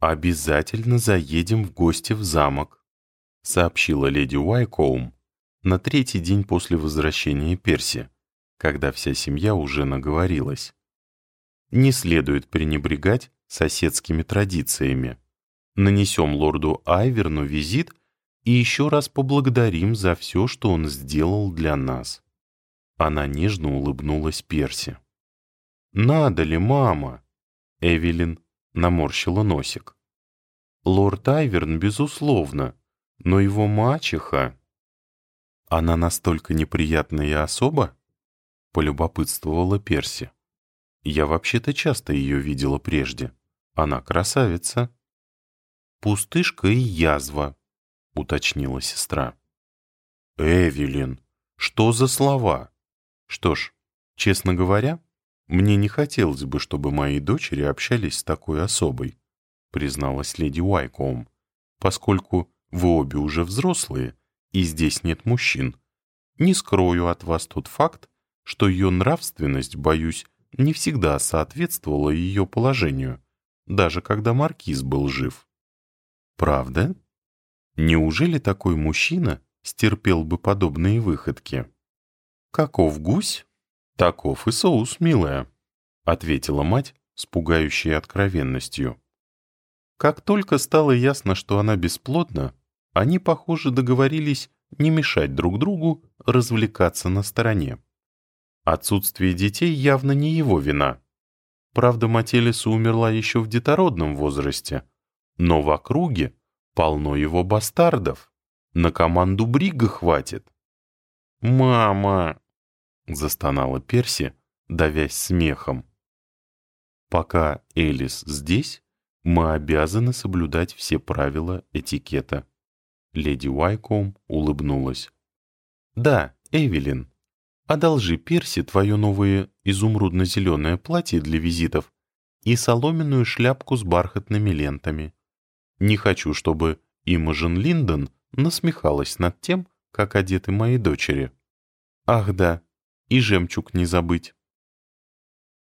«Обязательно заедем в гости в замок», — сообщила леди Уайкоум на третий день после возвращения Перси, когда вся семья уже наговорилась. Не следует пренебрегать соседскими традициями. Нанесем лорду Айверну визит и еще раз поблагодарим за все, что он сделал для нас. Она нежно улыбнулась Перси. «Надо ли, мама?» Эвелин наморщила носик. «Лорд Айверн, безусловно, но его мачеха...» «Она настолько неприятная особа?» — полюбопытствовала Перси. «Я вообще-то часто ее видела прежде. Она красавица». «Пустышка и язва», — уточнила сестра. «Эвелин, что за слова?» «Что ж, честно говоря, мне не хотелось бы, чтобы мои дочери общались с такой особой», призналась леди Уайкоум, «поскольку вы обе уже взрослые, и здесь нет мужчин. Не скрою от вас тот факт, что ее нравственность, боюсь, не всегда соответствовала ее положению, даже когда маркиз был жив. Правда? Неужели такой мужчина стерпел бы подобные выходки? Каков гусь, таков и соус, милая, ответила мать с пугающей откровенностью. Как только стало ясно, что она бесплодна, они, похоже, договорились не мешать друг другу развлекаться на стороне. Отсутствие детей явно не его вина. Правда, Мателиса умерла еще в детородном возрасте, но в округе полно его бастардов. На команду Брига хватит. «Мама!» — застонала Перси, давясь смехом. «Пока Элис здесь, мы обязаны соблюдать все правила этикета». Леди Уайком улыбнулась. «Да, Эвелин, одолжи Перси твое новое изумрудно-зеленое платье для визитов и соломенную шляпку с бархатными лентами. Не хочу, чтобы Имажен Линдон насмехалась над тем, как одеты мои дочери. Ах да, и жемчуг не забыть».